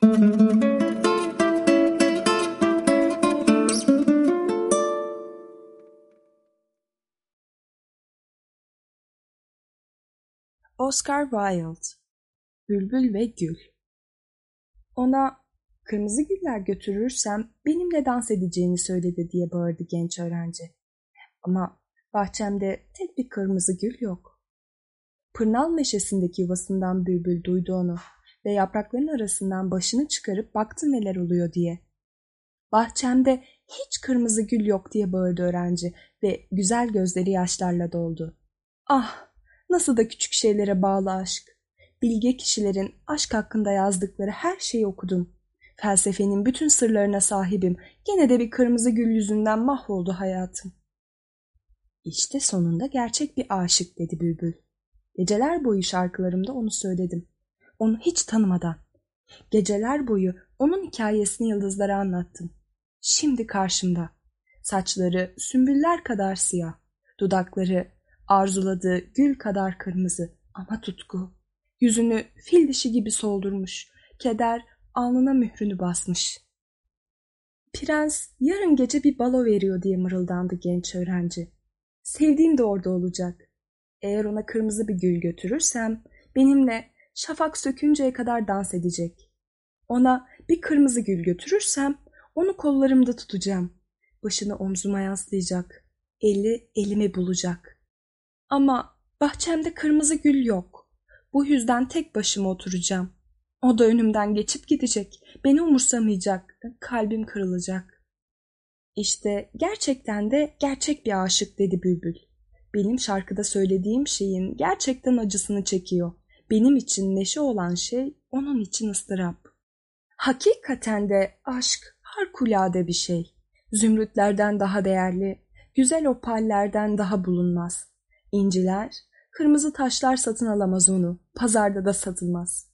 Oscar Wilde Bülbül ve Gül Ona kırmızı güller götürürsem benimle dans edeceğini söyledi diye bağırdı genç öğrenci. Ama bahçemde tek bir kırmızı gül yok. Pırnal meşesindeki yuvasından bülbül duydu onu ve yaprakların arasından başını çıkarıp baktı neler oluyor diye. Bahçemde hiç kırmızı gül yok diye bağırdı öğrenci ve güzel gözleri yaşlarla doldu. Ah nasıl da küçük şeylere bağlı aşk. Bilge kişilerin aşk hakkında yazdıkları her şeyi okudum. Felsefenin bütün sırlarına sahibim. Gene de bir kırmızı gül yüzünden mahvoldu hayatım. İşte sonunda gerçek bir aşık dedi Bülbül. Geceler boyu şarkılarımda onu söyledim. Onu hiç tanımadan. Geceler boyu onun hikayesini yıldızlara anlattım. Şimdi karşımda. Saçları sümbüller kadar siyah. Dudakları arzuladığı gül kadar kırmızı ama tutku. Yüzünü fil dişi gibi soldurmuş. Keder alnına mührünü basmış. Prens yarın gece bir balo veriyor diye mırıldandı genç öğrenci. Sevdiğim de orada olacak. Eğer ona kırmızı bir gül götürürsem benimle şafak sökünceye kadar dans edecek. Ona bir kırmızı gül götürürsem onu kollarımda tutacağım. Başını omzuma yaslayacak. Eli elimi bulacak. Ama bahçemde kırmızı gül yok. Bu yüzden tek başıma oturacağım. O da önümden geçip gidecek. Beni umursamayacak. Kalbim kırılacak. İşte gerçekten de gerçek bir aşık dedi Bülbül. Benim şarkıda söylediğim şeyin gerçekten acısını çekiyor. Benim için neşe olan şey onun için ıstırap. Hakikaten de aşk harikulade bir şey. Zümrütlerden daha değerli, güzel opallerden daha bulunmaz. İnciler, kırmızı taşlar satın alamaz onu, pazarda da satılmaz.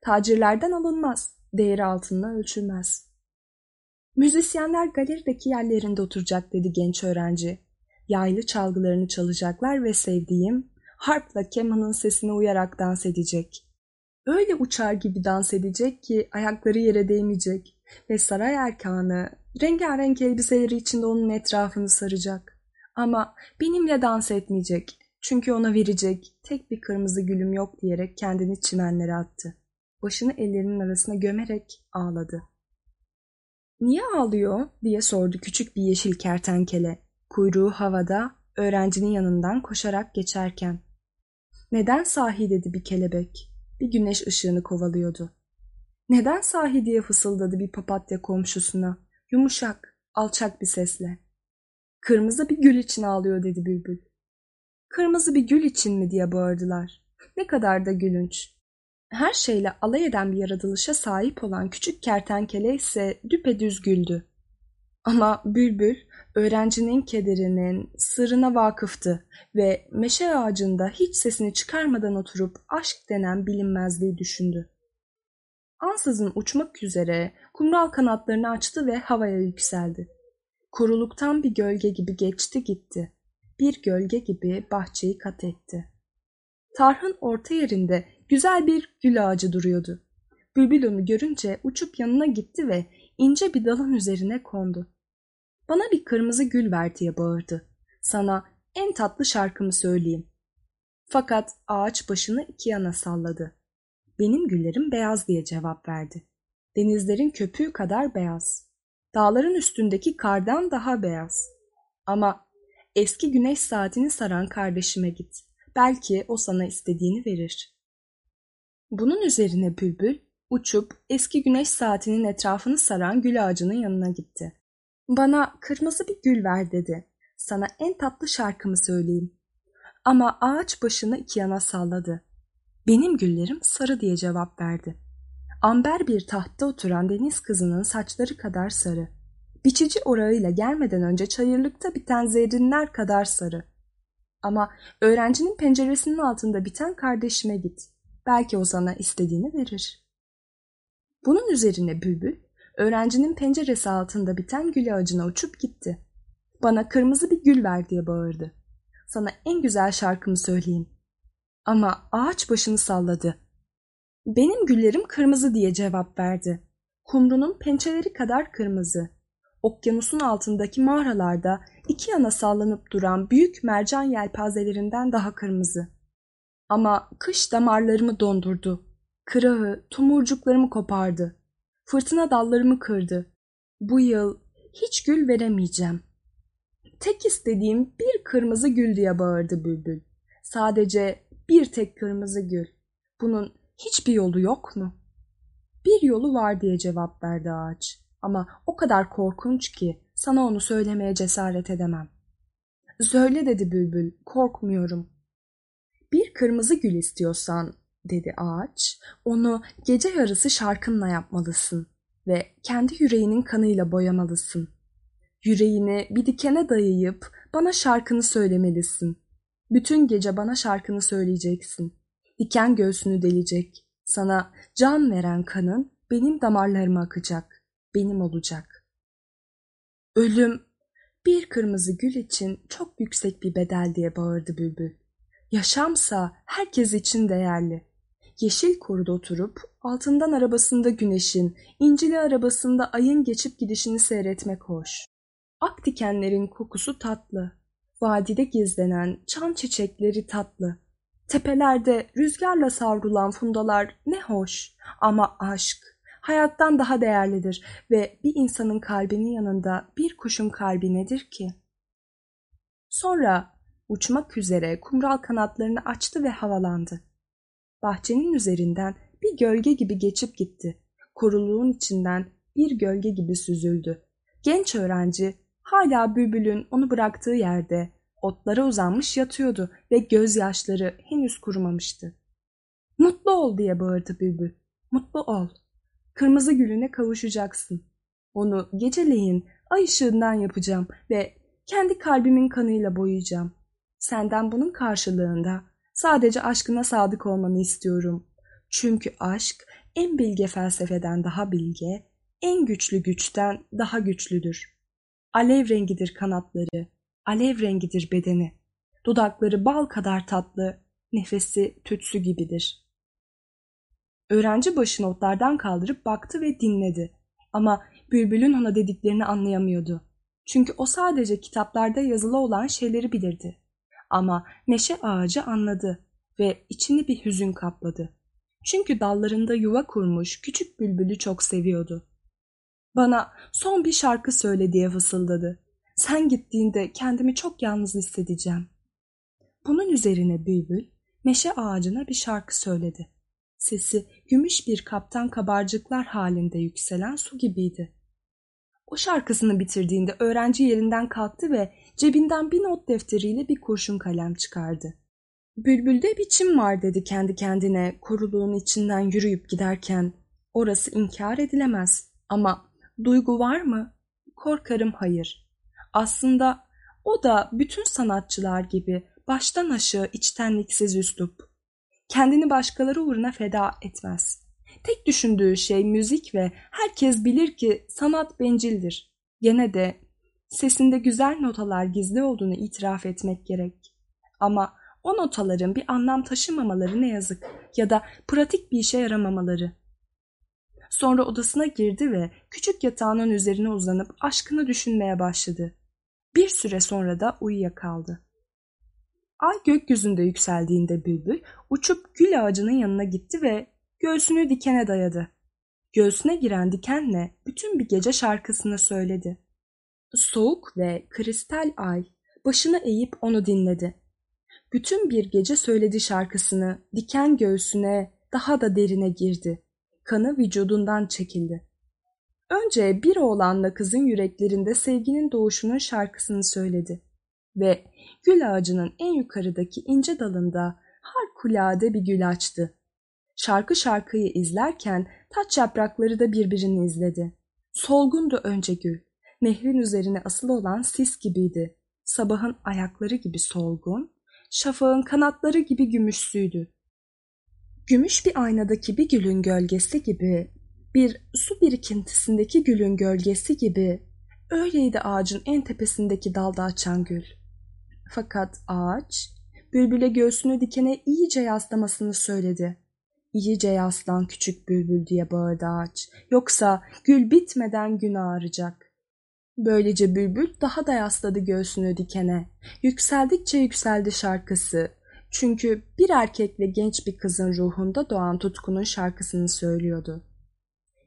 Tacirlerden alınmaz, değeri altında ölçülmez. Müzisyenler galerideki yerlerinde oturacak dedi genç öğrenci. Yaylı çalgılarını çalacaklar ve sevdiğim harpla kemanın sesine uyarak dans edecek. Öyle uçar gibi dans edecek ki ayakları yere değmeyecek ve saray erkanı rengarenk elbiseleri içinde onun etrafını saracak. Ama benimle dans etmeyecek çünkü ona verecek tek bir kırmızı gülüm yok diyerek kendini çimenlere attı. Başını ellerinin arasına gömerek ağladı. Niye ağlıyor diye sordu küçük bir yeşil kertenkele. Kuyruğu havada öğrencinin yanından koşarak geçerken. Neden sahi dedi bir kelebek. Bir güneş ışığını kovalıyordu. Neden sahi diye fısıldadı bir papatya komşusuna. Yumuşak, alçak bir sesle. Kırmızı bir gül için ağlıyor dedi bülbül. Kırmızı bir gül için mi diye bağırdılar. Ne kadar da gülünç. Her şeyle alay eden bir yaratılışa sahip olan küçük kertenkele ise düpedüz güldü. Ama bülbül öğrencinin kederinin sırrına vakıftı ve meşe ağacında hiç sesini çıkarmadan oturup aşk denen bilinmezliği düşündü. Ansızın uçmak üzere kumral kanatlarını açtı ve havaya yükseldi. Kuruluktan bir gölge gibi geçti gitti. Bir gölge gibi bahçeyi kat etti. Tarhın orta yerinde güzel bir gül ağacı duruyordu. Bülbül onu görünce uçup yanına gitti ve ince bir dalın üzerine kondu. Bana bir kırmızı gül ver diye bağırdı. Sana en tatlı şarkımı söyleyeyim. Fakat ağaç başını iki yana salladı. Benim güllerim beyaz diye cevap verdi. Denizlerin köpüğü kadar beyaz. Dağların üstündeki kardan daha beyaz. Ama eski güneş saatini saran kardeşime git. Belki o sana istediğini verir. Bunun üzerine bülbül uçup eski güneş saatinin etrafını saran gül ağacının yanına gitti. Bana kırmızı bir gül ver dedi. Sana en tatlı şarkımı söyleyeyim. Ama ağaç başını iki yana salladı. Benim güllerim sarı diye cevap verdi. Amber bir tahtta oturan deniz kızının saçları kadar sarı. Biçici orağıyla gelmeden önce çayırlıkta biten zerrinler kadar sarı. Ama öğrencinin penceresinin altında biten kardeşime git. Belki o sana istediğini verir. Bunun üzerine bülbül öğrencinin penceresi altında biten gül ağacına uçup gitti. Bana kırmızı bir gül ver diye bağırdı. Sana en güzel şarkımı söyleyeyim. Ama ağaç başını salladı. Benim güllerim kırmızı diye cevap verdi. kumrunun pençeleri kadar kırmızı. Okyanusun altındaki mağaralarda iki yana sallanıp duran büyük mercan yelpazelerinden daha kırmızı. Ama kış damarlarımı dondurdu. Kırağı, tumurcuklarımı kopardı. Fırtına dallarımı kırdı. Bu yıl hiç gül veremeyeceğim. Tek istediğim bir kırmızı gül diye bağırdı bülbül. Sadece bir tek kırmızı gül. Bunun hiçbir yolu yok mu? Bir yolu var diye cevap verdi ağaç. Ama o kadar korkunç ki sana onu söylemeye cesaret edemem. Söyle dedi bülbül, korkmuyorum. Bir kırmızı gül istiyorsan, dedi ağaç, onu gece yarısı şarkınla yapmalısın ve kendi yüreğinin kanıyla boyamalısın. Yüreğini bir dikene dayayıp bana şarkını söylemelisin. Bütün gece bana şarkını söyleyeceksin. Diken göğsünü delecek. Sana can veren kanın benim damarlarıma akacak. Benim olacak. Ölüm bir kırmızı gül için çok yüksek bir bedel diye bağırdı bülbül. Yaşamsa herkes için değerli. Yeşil koruda oturup altından arabasında güneşin, incili arabasında ayın geçip gidişini seyretmek hoş. Ak dikenlerin kokusu tatlı. Vadide gizlenen çam çiçekleri tatlı. Tepelerde rüzgarla savrulan fundalar ne hoş ama aşk hayattan daha değerlidir ve bir insanın kalbinin yanında bir kuşun kalbi nedir ki? Sonra uçmak üzere kumral kanatlarını açtı ve havalandı. Bahçenin üzerinden bir gölge gibi geçip gitti. Koruluğun içinden bir gölge gibi süzüldü. Genç öğrenci hala bülbülün onu bıraktığı yerde otlara uzanmış yatıyordu ve gözyaşları henüz kurumamıştı. Mutlu ol diye bağırdı bülbül. Mutlu ol. Kırmızı gülüne kavuşacaksın. Onu geceleyin ay ışığından yapacağım ve kendi kalbimin kanıyla boyayacağım. Senden bunun karşılığında sadece aşkına sadık olmanı istiyorum. Çünkü aşk en bilge felsefeden daha bilge, en güçlü güçten daha güçlüdür. Alev rengidir kanatları, alev rengidir bedeni. Dudakları bal kadar tatlı, nefesi tütsü gibidir. Öğrenci başını otlardan kaldırıp baktı ve dinledi. Ama bülbülün ona dediklerini anlayamıyordu. Çünkü o sadece kitaplarda yazılı olan şeyleri bilirdi. Ama meşe ağacı anladı ve içini bir hüzün kapladı. Çünkü dallarında yuva kurmuş küçük bülbülü çok seviyordu. Bana son bir şarkı söyle diye fısıldadı. Sen gittiğinde kendimi çok yalnız hissedeceğim. Bunun üzerine bülbül meşe ağacına bir şarkı söyledi. Sesi gümüş bir kaptan kabarcıklar halinde yükselen su gibiydi. O şarkısını bitirdiğinde öğrenci yerinden kalktı ve cebinden bir not defteriyle bir kurşun kalem çıkardı. Bülbülde biçim var dedi kendi kendine koruluğun içinden yürüyüp giderken. Orası inkar edilemez ama duygu var mı? Korkarım hayır. Aslında o da bütün sanatçılar gibi baştan aşağı içtenliksiz üslup. Kendini başkaları uğruna feda etmez. Tek düşündüğü şey müzik ve herkes bilir ki sanat bencildir. Gene de sesinde güzel notalar gizli olduğunu itiraf etmek gerek. Ama o notaların bir anlam taşımamaları ne yazık ya da pratik bir işe yaramamaları. Sonra odasına girdi ve küçük yatağının üzerine uzanıp aşkını düşünmeye başladı. Bir süre sonra da uyuyakaldı. Ay gökyüzünde yükseldiğinde bülbül uçup gül ağacının yanına gitti ve göğsünü dikene dayadı. Göğsüne giren dikenle bütün bir gece şarkısını söyledi. Soğuk ve kristal ay başını eğip onu dinledi. Bütün bir gece söyledi şarkısını, diken göğsüne daha da derine girdi. Kanı vücudundan çekildi. Önce bir oğlanla kızın yüreklerinde sevginin doğuşunun şarkısını söyledi ve gül ağacının en yukarıdaki ince dalında harikulade bir gül açtı. Şarkı şarkıyı izlerken taç yaprakları da birbirini izledi. Solgundu önce gül. Nehrin üzerine asılı olan sis gibiydi. Sabahın ayakları gibi solgun, şafağın kanatları gibi gümüşsüydü. Gümüş bir aynadaki bir gülün gölgesi gibi, bir su birikintisindeki gülün gölgesi gibi, öyleydi ağacın en tepesindeki dalda açan gül. Fakat ağaç bülbüle göğsünü dikene iyice yaslamasını söyledi. İyice yaslan küçük bülbül diye bağırdı ağaç. Yoksa gül bitmeden gün ağaracak. Böylece bülbül daha da yasladı göğsünü dikene. Yükseldikçe yükseldi şarkısı. Çünkü bir erkekle genç bir kızın ruhunda doğan tutkunun şarkısını söylüyordu.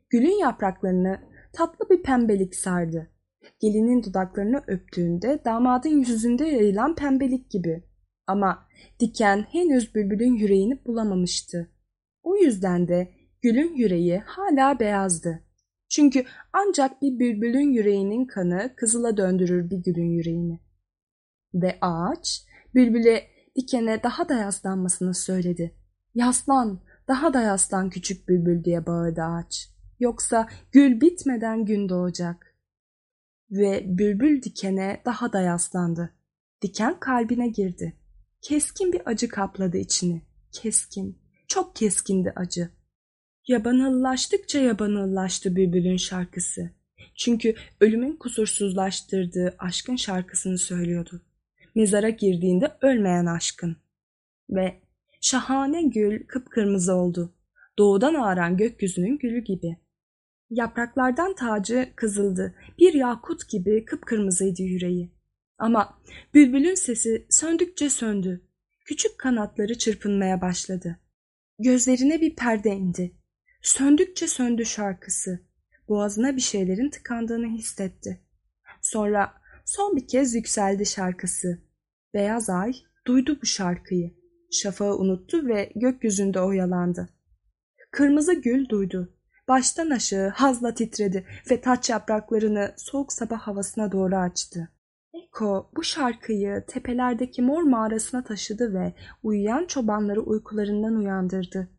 Gülün yapraklarını tatlı bir pembelik sardı. Gelinin dudaklarını öptüğünde damadın yüzünde yayılan pembelik gibi. Ama diken henüz bülbülün yüreğini bulamamıştı. O yüzden de gülün yüreği hala beyazdı. Çünkü ancak bir bülbülün yüreğinin kanı kızıla döndürür bir gülün yüreğini. Ve ağaç bülbüle dikene daha da yaslanmasını söyledi. Yaslan, daha da yaslan küçük bülbül diye bağırdı ağaç. Yoksa gül bitmeden gün doğacak. Ve bülbül dikene daha da yaslandı. Diken kalbine girdi. Keskin bir acı kapladı içini. Keskin, çok keskindi acı. Yabanıllaştıkça yabanıllaştı bülbülün şarkısı. Çünkü ölümün kusursuzlaştırdığı aşkın şarkısını söylüyordu. Mezara girdiğinde ölmeyen aşkın. Ve şahane gül kıpkırmızı oldu. Doğudan ağaran gökyüzünün gülü gibi. Yapraklardan tacı kızıldı. Bir yakut gibi kıpkırmızıydı yüreği. Ama bülbülün sesi söndükçe söndü. Küçük kanatları çırpınmaya başladı. Gözlerine bir perde indi. Söndükçe söndü şarkısı. Boğazına bir şeylerin tıkandığını hissetti. Sonra son bir kez yükseldi şarkısı. Beyaz ay duydu bu şarkıyı. Şafağı unuttu ve gökyüzünde oyalandı. Kırmızı gül duydu. Baştan aşağı hazla titredi ve taç yapraklarını soğuk sabah havasına doğru açtı. Eko bu şarkıyı tepelerdeki mor mağarasına taşıdı ve uyuyan çobanları uykularından uyandırdı.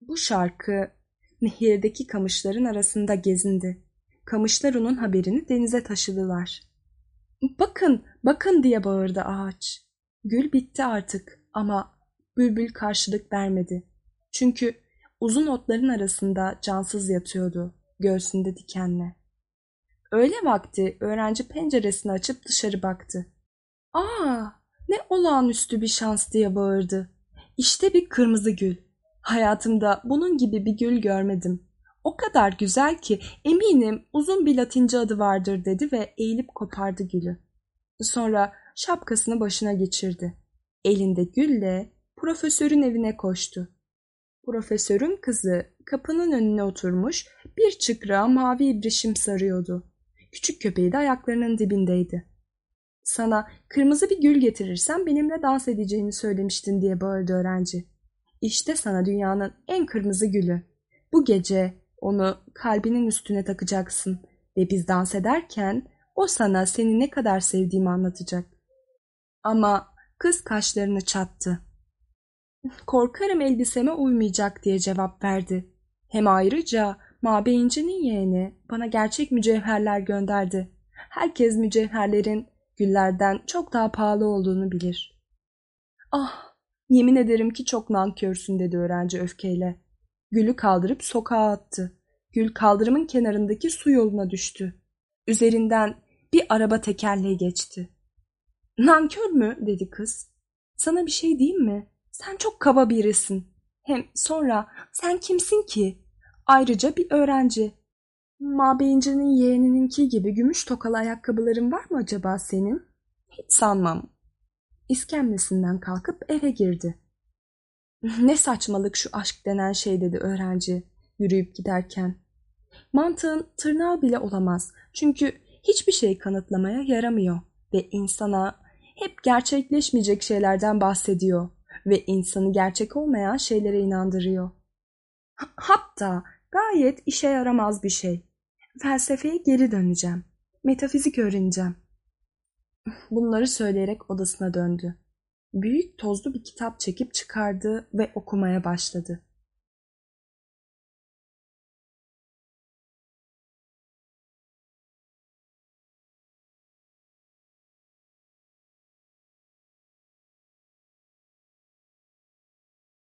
Bu şarkı nehirdeki kamışların arasında gezindi. Kamışlar onun haberini denize taşıdılar. Bakın, bakın diye bağırdı ağaç. Gül bitti artık ama bülbül karşılık vermedi. Çünkü uzun otların arasında cansız yatıyordu, göğsünde dikenle. Öğle vakti öğrenci penceresini açıp dışarı baktı. Aa, ne olağanüstü bir şans diye bağırdı. İşte bir kırmızı gül. Hayatımda bunun gibi bir gül görmedim. O kadar güzel ki eminim uzun bir latince adı vardır dedi ve eğilip kopardı gülü. Sonra şapkasını başına geçirdi. Elinde gülle profesörün evine koştu. Profesörün kızı kapının önüne oturmuş bir çıkrığa mavi ibrişim sarıyordu. Küçük köpeği de ayaklarının dibindeydi. Sana kırmızı bir gül getirirsem benimle dans edeceğini söylemiştin diye bağırdı öğrenci. İşte sana dünyanın en kırmızı gülü. Bu gece onu kalbinin üstüne takacaksın ve biz dans ederken o sana seni ne kadar sevdiğimi anlatacak. Ama kız kaşlarını çattı. Korkarım elbiseme uymayacak diye cevap verdi. Hem ayrıca Mabeyinci'nin yeğeni bana gerçek mücevherler gönderdi. Herkes mücevherlerin güllerden çok daha pahalı olduğunu bilir. Ah, yemin ederim ki çok nankörsün dedi öğrenci öfkeyle. Gülü kaldırıp sokağa attı. Gül kaldırımın kenarındaki su yoluna düştü. Üzerinden bir araba tekerleği geçti. Nankör mü? dedi kız. Sana bir şey diyeyim mi? Sen çok kaba birisin. Hem sonra sen kimsin ki? Ayrıca bir öğrenci. Mabeyincinin yeğenininki gibi gümüş tokalı ayakkabıların var mı acaba senin? Hiç sanmam. İskemlesinden kalkıp eve girdi. ne saçmalık şu aşk denen şey dedi öğrenci yürüyüp giderken. Mantığın tırnağı bile olamaz. Çünkü hiçbir şey kanıtlamaya yaramıyor ve insana hep gerçekleşmeyecek şeylerden bahsediyor ve insanı gerçek olmayan şeylere inandırıyor. Hatta Gayet işe yaramaz bir şey. Felsefeye geri döneceğim. Metafizik öğreneceğim. Bunları söyleyerek odasına döndü. Büyük tozlu bir kitap çekip çıkardı ve okumaya başladı.